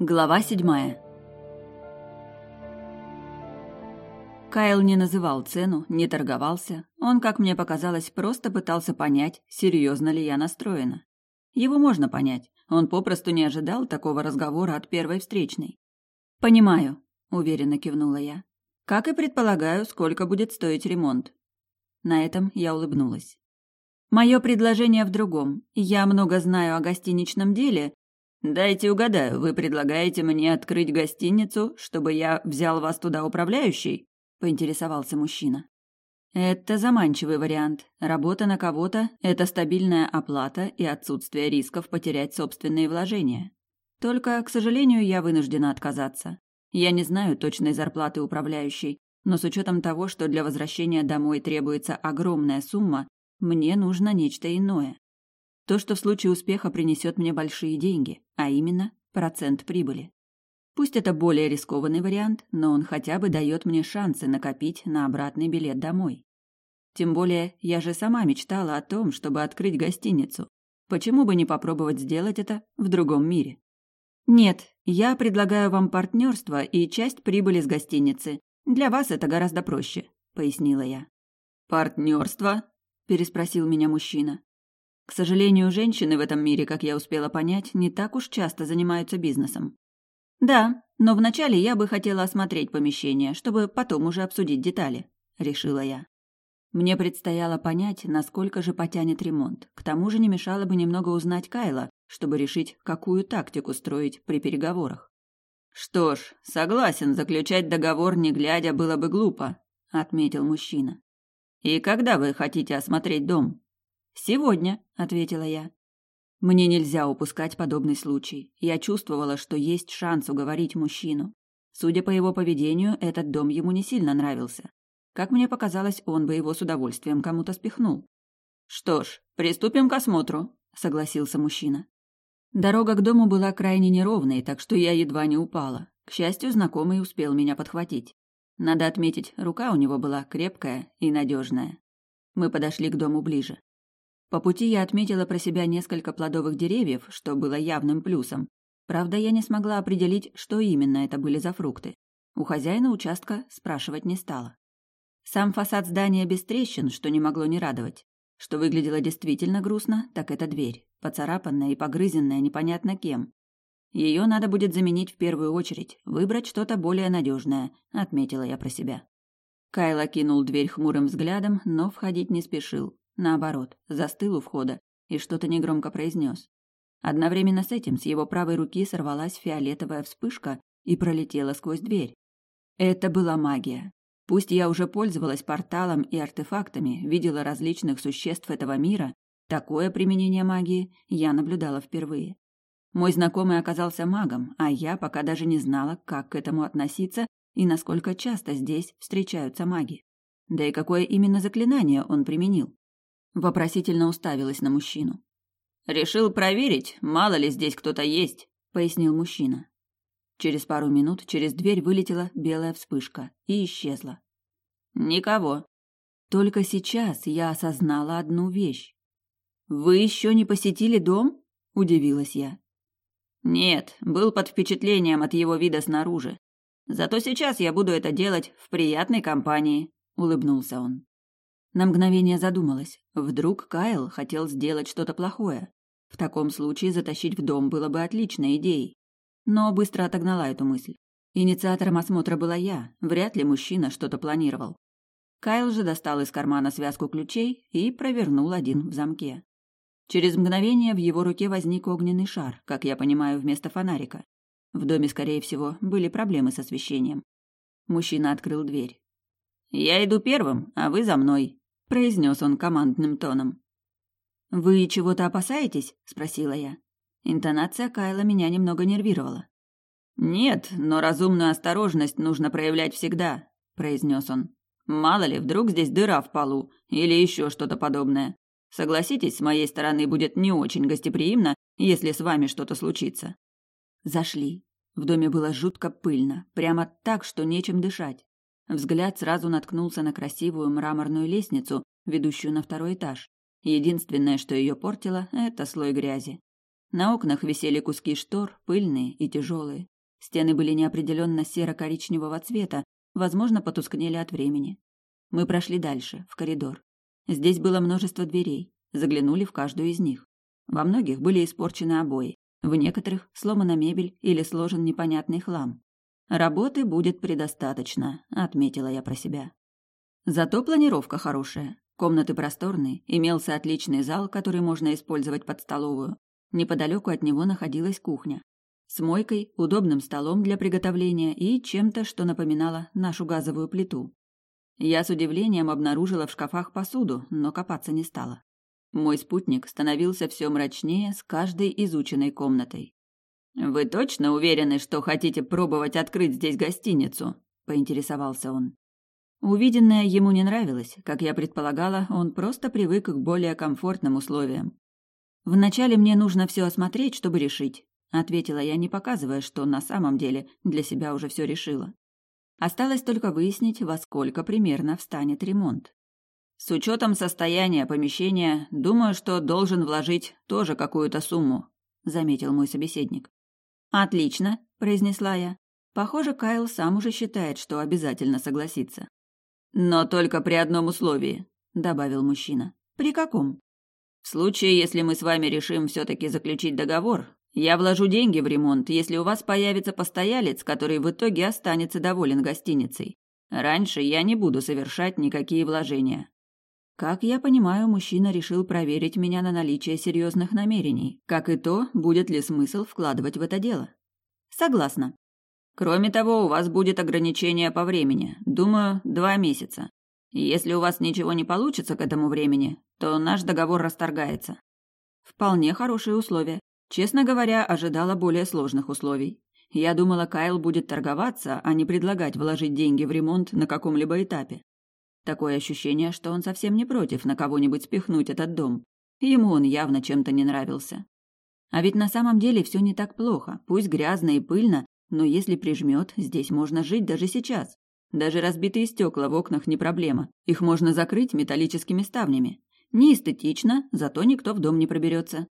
Глава седьмая. Кайл не называл цену, не торговался. Он, как мне показалось, просто пытался понять, серьезно ли я настроена. Его можно понять. Он попросту не ожидал такого разговора от первой встречной. «Понимаю», — уверенно кивнула я. «Как и предполагаю, сколько будет стоить ремонт». На этом я улыбнулась. «Мое предложение в другом. Я много знаю о гостиничном деле «Дайте угадаю, вы предлагаете мне открыть гостиницу, чтобы я взял вас туда управляющий?» – поинтересовался мужчина. Это заманчивый вариант. Работа на кого-то – это стабильная оплата и отсутствие рисков потерять собственные вложения. Только, к сожалению, я вынуждена отказаться. Я не знаю точной зарплаты управляющей, но с учетом того, что для возвращения домой требуется огромная сумма, мне нужно нечто иное. То, что в случае успеха принесет мне большие деньги, а именно процент прибыли. Пусть это более рискованный вариант, но он хотя бы дает мне шансы накопить на обратный билет домой. Тем более, я же сама мечтала о том, чтобы открыть гостиницу. Почему бы не попробовать сделать это в другом мире? Нет, я предлагаю вам партнерство и часть прибыли с гостиницы. Для вас это гораздо проще, пояснила я. Партнерство? переспросил меня мужчина. К сожалению, женщины в этом мире, как я успела понять, не так уж часто занимаются бизнесом. Да, но вначале я бы хотела осмотреть помещение, чтобы потом уже обсудить детали, решила я. Мне предстояло понять, насколько же потянет ремонт. К тому же не мешало бы немного узнать Кайла, чтобы решить, какую тактику строить при переговорах. Что ж, согласен, заключать договор не глядя было бы глупо, отметил мужчина. И когда вы хотите осмотреть дом? «Сегодня», — ответила я. Мне нельзя упускать подобный случай. Я чувствовала, что есть шанс уговорить мужчину. Судя по его поведению, этот дом ему не сильно нравился. Как мне показалось, он бы его с удовольствием кому-то спихнул. «Что ж, приступим к осмотру», — согласился мужчина. Дорога к дому была крайне неровной, так что я едва не упала. К счастью, знакомый успел меня подхватить. Надо отметить, рука у него была крепкая и надежная. Мы подошли к дому ближе. По пути я отметила про себя несколько плодовых деревьев, что было явным плюсом. Правда, я не смогла определить, что именно это были за фрукты. У хозяина участка спрашивать не стала. Сам фасад здания без трещин, что не могло не радовать. Что выглядело действительно грустно, так это дверь, поцарапанная и погрызенная непонятно кем. Ее надо будет заменить в первую очередь, выбрать что-то более надежное, отметила я про себя. Кайла кинул дверь хмурым взглядом, но входить не спешил. Наоборот, застыл у входа и что-то негромко произнес. Одновременно с этим с его правой руки сорвалась фиолетовая вспышка и пролетела сквозь дверь. Это была магия. Пусть я уже пользовалась порталом и артефактами, видела различных существ этого мира, такое применение магии я наблюдала впервые. Мой знакомый оказался магом, а я пока даже не знала, как к этому относиться и насколько часто здесь встречаются маги. Да и какое именно заклинание он применил. Вопросительно уставилась на мужчину. «Решил проверить, мало ли здесь кто-то есть», — пояснил мужчина. Через пару минут через дверь вылетела белая вспышка и исчезла. «Никого». Только сейчас я осознала одну вещь. «Вы еще не посетили дом?» – удивилась я. «Нет, был под впечатлением от его вида снаружи. Зато сейчас я буду это делать в приятной компании», – улыбнулся он. На мгновение задумалась. Вдруг Кайл хотел сделать что-то плохое. В таком случае затащить в дом было бы отличной идеей. Но быстро отогнала эту мысль. Инициатором осмотра была я, вряд ли мужчина что-то планировал. Кайл же достал из кармана связку ключей и провернул один в замке. Через мгновение в его руке возник огненный шар, как я понимаю, вместо фонарика. В доме, скорее всего, были проблемы с освещением. Мужчина открыл дверь. «Я иду первым, а вы за мной», – произнес он командным тоном. «Вы чего-то опасаетесь?» – спросила я. Интонация Кайла меня немного нервировала. «Нет, но разумную осторожность нужно проявлять всегда», – произнес он. «Мало ли, вдруг здесь дыра в полу или еще что-то подобное. Согласитесь, с моей стороны будет не очень гостеприимно, если с вами что-то случится». Зашли. В доме было жутко пыльно, прямо так, что нечем дышать. Взгляд сразу наткнулся на красивую мраморную лестницу, ведущую на второй этаж. Единственное, что ее портило, это слой грязи. На окнах висели куски штор, пыльные и тяжелые. Стены были неопределенно серо-коричневого цвета, возможно, потускнели от времени. Мы прошли дальше, в коридор. Здесь было множество дверей, заглянули в каждую из них. Во многих были испорчены обои, в некоторых сломана мебель или сложен непонятный хлам. Работы будет предостаточно, отметила я про себя. Зато планировка хорошая. Комнаты просторные, имелся отличный зал, который можно использовать под столовую. Неподалеку от него находилась кухня. С мойкой, удобным столом для приготовления и чем-то, что напоминало нашу газовую плиту. Я с удивлением обнаружила в шкафах посуду, но копаться не стала. Мой спутник становился все мрачнее с каждой изученной комнатой. «Вы точно уверены, что хотите пробовать открыть здесь гостиницу?» – поинтересовался он. Увиденное ему не нравилось, как я предполагала, он просто привык к более комфортным условиям. «Вначале мне нужно все осмотреть, чтобы решить», – ответила я, не показывая, что на самом деле для себя уже все решила. Осталось только выяснить, во сколько примерно встанет ремонт. С учетом состояния помещения, думаю, что должен вложить тоже какую-то сумму, заметил мой собеседник. Отлично, произнесла я. Похоже, Кайл сам уже считает, что обязательно согласится. Но только при одном условии, добавил мужчина. При каком? В случае, если мы с вами решим все-таки заключить договор, я вложу деньги в ремонт, если у вас появится постоялец, который в итоге останется доволен гостиницей. Раньше я не буду совершать никакие вложения. Как я понимаю, мужчина решил проверить меня на наличие серьезных намерений, как и то, будет ли смысл вкладывать в это дело. Согласна. Кроме того, у вас будет ограничение по времени, думаю, два месяца. если у вас ничего не получится к этому времени, то наш договор расторгается. Вполне хорошие условия. Честно говоря, ожидала более сложных условий. Я думала, Кайл будет торговаться, а не предлагать вложить деньги в ремонт на каком-либо этапе. Такое ощущение, что он совсем не против на кого-нибудь спихнуть этот дом. Ему он явно чем-то не нравился. А ведь на самом деле все не так плохо, пусть грязно и пыльно, но если прижмет, здесь можно жить даже сейчас. Даже разбитые стекла в окнах не проблема, их можно закрыть металлическими ставнями. Не эстетично, зато никто в дом не проберется.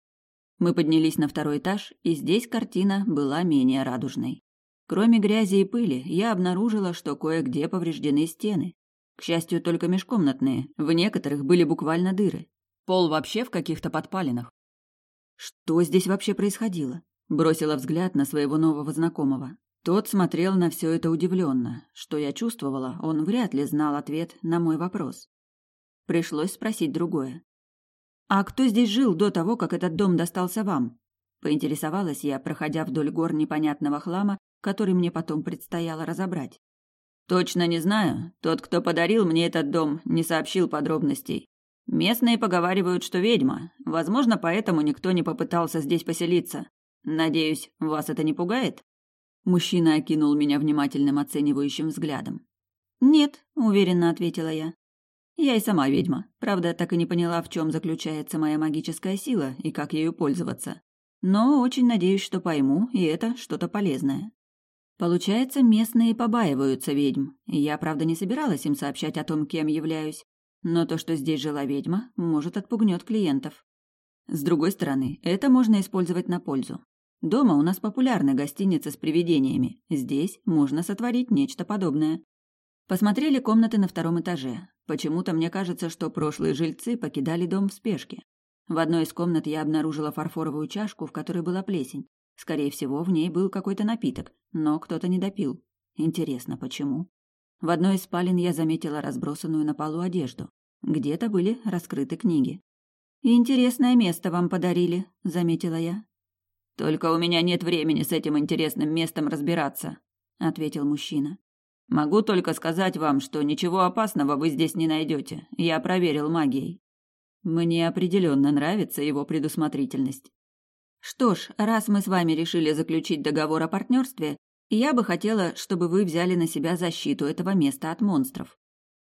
Мы поднялись на второй этаж, и здесь картина была менее радужной. Кроме грязи и пыли, я обнаружила, что кое-где повреждены стены. К счастью, только межкомнатные, в некоторых были буквально дыры. Пол вообще в каких-то подпалинах. Что здесь вообще происходило? Бросила взгляд на своего нового знакомого. Тот смотрел на все это удивленно. Что я чувствовала, он вряд ли знал ответ на мой вопрос. Пришлось спросить другое. «А кто здесь жил до того, как этот дом достался вам?» Поинтересовалась я, проходя вдоль гор непонятного хлама, который мне потом предстояло разобрать. «Точно не знаю. Тот, кто подарил мне этот дом, не сообщил подробностей. Местные поговаривают, что ведьма. Возможно, поэтому никто не попытался здесь поселиться. Надеюсь, вас это не пугает?» Мужчина окинул меня внимательным оценивающим взглядом. «Нет», — уверенно ответила я. Я и сама ведьма. Правда, так и не поняла, в чем заключается моя магическая сила и как ею пользоваться. Но очень надеюсь, что пойму, и это что-то полезное. Получается, местные побаиваются ведьм. Я, правда, не собиралась им сообщать о том, кем являюсь. Но то, что здесь жила ведьма, может отпугнет клиентов. С другой стороны, это можно использовать на пользу. Дома у нас популярны гостиницы с привидениями. Здесь можно сотворить нечто подобное. Посмотрели комнаты на втором этаже. Почему-то мне кажется, что прошлые жильцы покидали дом в спешке. В одной из комнат я обнаружила фарфоровую чашку, в которой была плесень. Скорее всего, в ней был какой-то напиток, но кто-то не допил. Интересно, почему? В одной из спален я заметила разбросанную на полу одежду. Где-то были раскрыты книги. «Интересное место вам подарили», — заметила я. «Только у меня нет времени с этим интересным местом разбираться», — ответил мужчина. Могу только сказать вам, что ничего опасного вы здесь не найдете. Я проверил магией. Мне определенно нравится его предусмотрительность. Что ж, раз мы с вами решили заключить договор о партнерстве, я бы хотела, чтобы вы взяли на себя защиту этого места от монстров.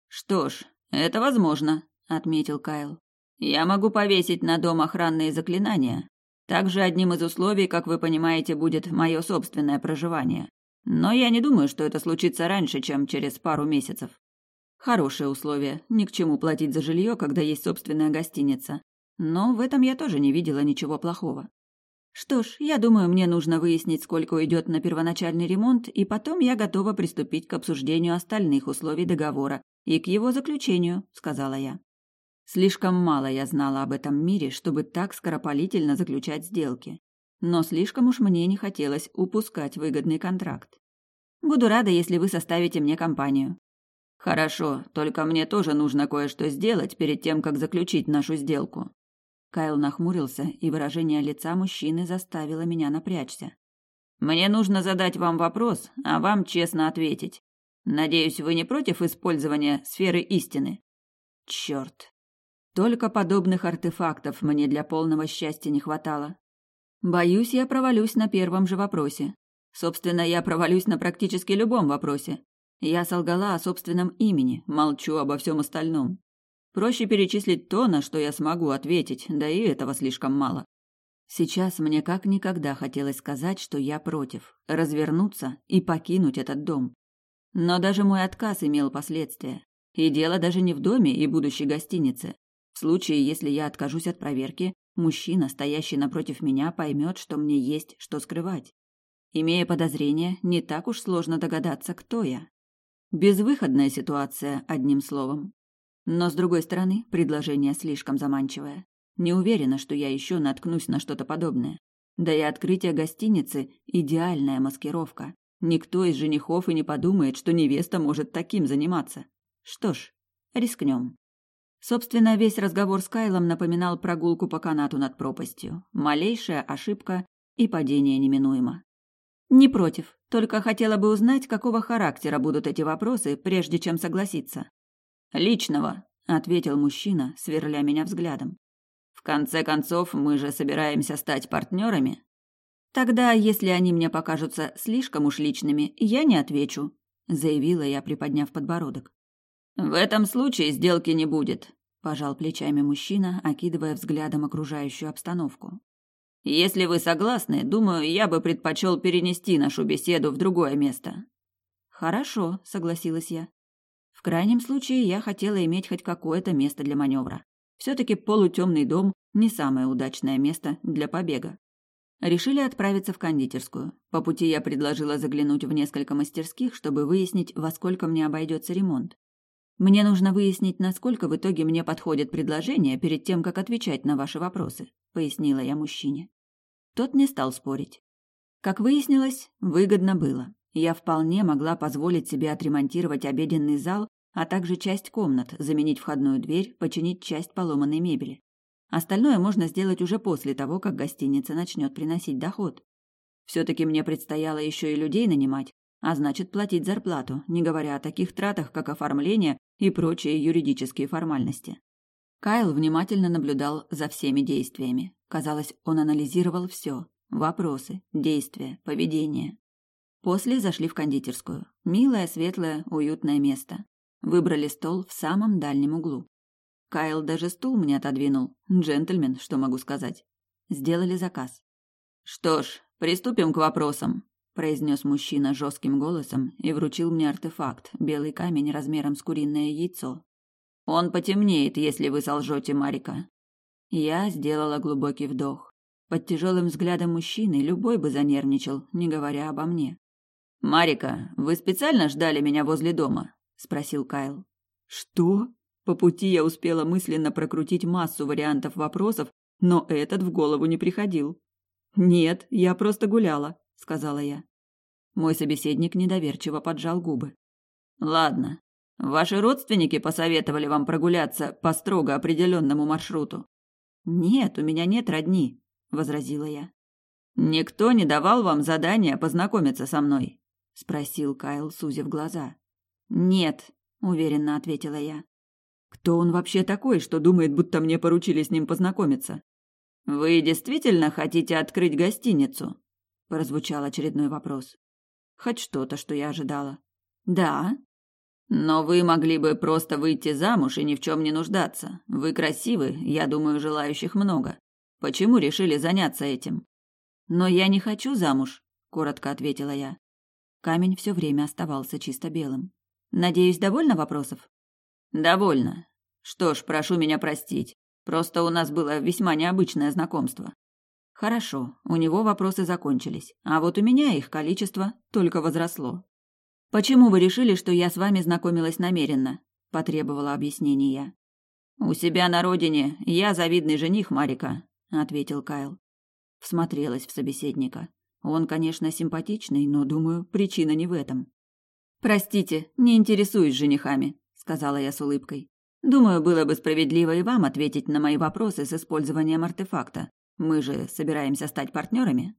Что ж, это возможно, отметил Кайл. Я могу повесить на дом охранные заклинания. Также одним из условий, как вы понимаете, будет мое собственное проживание. Но я не думаю, что это случится раньше, чем через пару месяцев. Хорошее условие. Ни к чему платить за жилье, когда есть собственная гостиница. Но в этом я тоже не видела ничего плохого. Что ж, я думаю, мне нужно выяснить, сколько уйдет на первоначальный ремонт, и потом я готова приступить к обсуждению остальных условий договора и к его заключению, сказала я. Слишком мало я знала об этом мире, чтобы так скоропалительно заключать сделки. Но слишком уж мне не хотелось упускать выгодный контракт. Буду рада, если вы составите мне компанию. Хорошо, только мне тоже нужно кое-что сделать перед тем, как заключить нашу сделку. Кайл нахмурился, и выражение лица мужчины заставило меня напрячься. Мне нужно задать вам вопрос, а вам честно ответить. Надеюсь, вы не против использования сферы истины? Черт! Только подобных артефактов мне для полного счастья не хватало. Боюсь, я провалюсь на первом же вопросе. Собственно, я провалюсь на практически любом вопросе. Я солгала о собственном имени, молчу обо всем остальном. Проще перечислить то, на что я смогу ответить, да и этого слишком мало. Сейчас мне как никогда хотелось сказать, что я против, развернуться и покинуть этот дом. Но даже мой отказ имел последствия. И дело даже не в доме и будущей гостинице. В случае, если я откажусь от проверки, мужчина, стоящий напротив меня, поймет, что мне есть что скрывать. Имея подозрения, не так уж сложно догадаться, кто я. Безвыходная ситуация, одним словом. Но, с другой стороны, предложение слишком заманчивое. Не уверена, что я еще наткнусь на что-то подобное. Да и открытие гостиницы – идеальная маскировка. Никто из женихов и не подумает, что невеста может таким заниматься. Что ж, рискнем. Собственно, весь разговор с Кайлом напоминал прогулку по канату над пропастью. Малейшая ошибка и падение неминуемо. Не против, только хотела бы узнать, какого характера будут эти вопросы, прежде чем согласиться. Личного, ответил мужчина, сверля меня взглядом. В конце концов, мы же собираемся стать партнерами. Тогда, если они мне покажутся слишком уж личными, я не отвечу, заявила я, приподняв подбородок. В этом случае сделки не будет, пожал плечами мужчина, окидывая взглядом окружающую обстановку. Если вы согласны, думаю, я бы предпочел перенести нашу беседу в другое место. Хорошо, согласилась я. В крайнем случае я хотела иметь хоть какое-то место для маневра. Все-таки полутемный дом не самое удачное место для побега. Решили отправиться в кондитерскую. По пути я предложила заглянуть в несколько мастерских, чтобы выяснить, во сколько мне обойдется ремонт. Мне нужно выяснить, насколько в итоге мне подходит предложение перед тем, как отвечать на ваши вопросы, пояснила я мужчине. Тот не стал спорить. Как выяснилось, выгодно было. Я вполне могла позволить себе отремонтировать обеденный зал, а также часть комнат, заменить входную дверь, починить часть поломанной мебели. Остальное можно сделать уже после того, как гостиница начнет приносить доход. Все-таки мне предстояло еще и людей нанимать, а значит платить зарплату, не говоря о таких тратах, как оформление и прочие юридические формальности. Кайл внимательно наблюдал за всеми действиями. Казалось, он анализировал все – вопросы, действия, поведение. После зашли в кондитерскую. Милое, светлое, уютное место. Выбрали стол в самом дальнем углу. Кайл даже стул мне отодвинул. Джентльмен, что могу сказать. Сделали заказ. «Что ж, приступим к вопросам», – произнес мужчина жестким голосом и вручил мне артефакт, белый камень размером с куриное яйцо. «Он потемнеет, если вы солжете, Марика». Я сделала глубокий вдох. Под тяжелым взглядом мужчины любой бы занервничал, не говоря обо мне. «Марика, вы специально ждали меня возле дома?» – спросил Кайл. «Что?» По пути я успела мысленно прокрутить массу вариантов вопросов, но этот в голову не приходил. «Нет, я просто гуляла», – сказала я. Мой собеседник недоверчиво поджал губы. «Ладно. Ваши родственники посоветовали вам прогуляться по строго определенному маршруту?» «Нет, у меня нет родни», – возразила я. «Никто не давал вам задания познакомиться со мной?» – спросил Кайл, сузив глаза. «Нет», – уверенно ответила я. «Кто он вообще такой, что думает, будто мне поручили с ним познакомиться?» «Вы действительно хотите открыть гостиницу?» – прозвучал очередной вопрос. Хоть что-то, что я ожидала. «Да». «Но вы могли бы просто выйти замуж и ни в чем не нуждаться. Вы красивы, я думаю, желающих много. Почему решили заняться этим?» «Но я не хочу замуж», – коротко ответила я. Камень все время оставался чисто белым. Надеюсь, довольно вопросов? Довольно. Что ж, прошу меня простить. Просто у нас было весьма необычное знакомство. Хорошо, у него вопросы закончились, а вот у меня их количество только возросло. Почему вы решили, что я с вами знакомилась намеренно? потребовала объяснения я. У себя на родине я завидный жених Марика, ответил Кайл. Всмотрелась в собеседника. Он, конечно, симпатичный, но, думаю, причина не в этом. Простите, не интересуюсь женихами, сказала я с улыбкой. Думаю, было бы справедливо и вам ответить на мои вопросы с использованием артефакта. Мы же собираемся стать партнерами.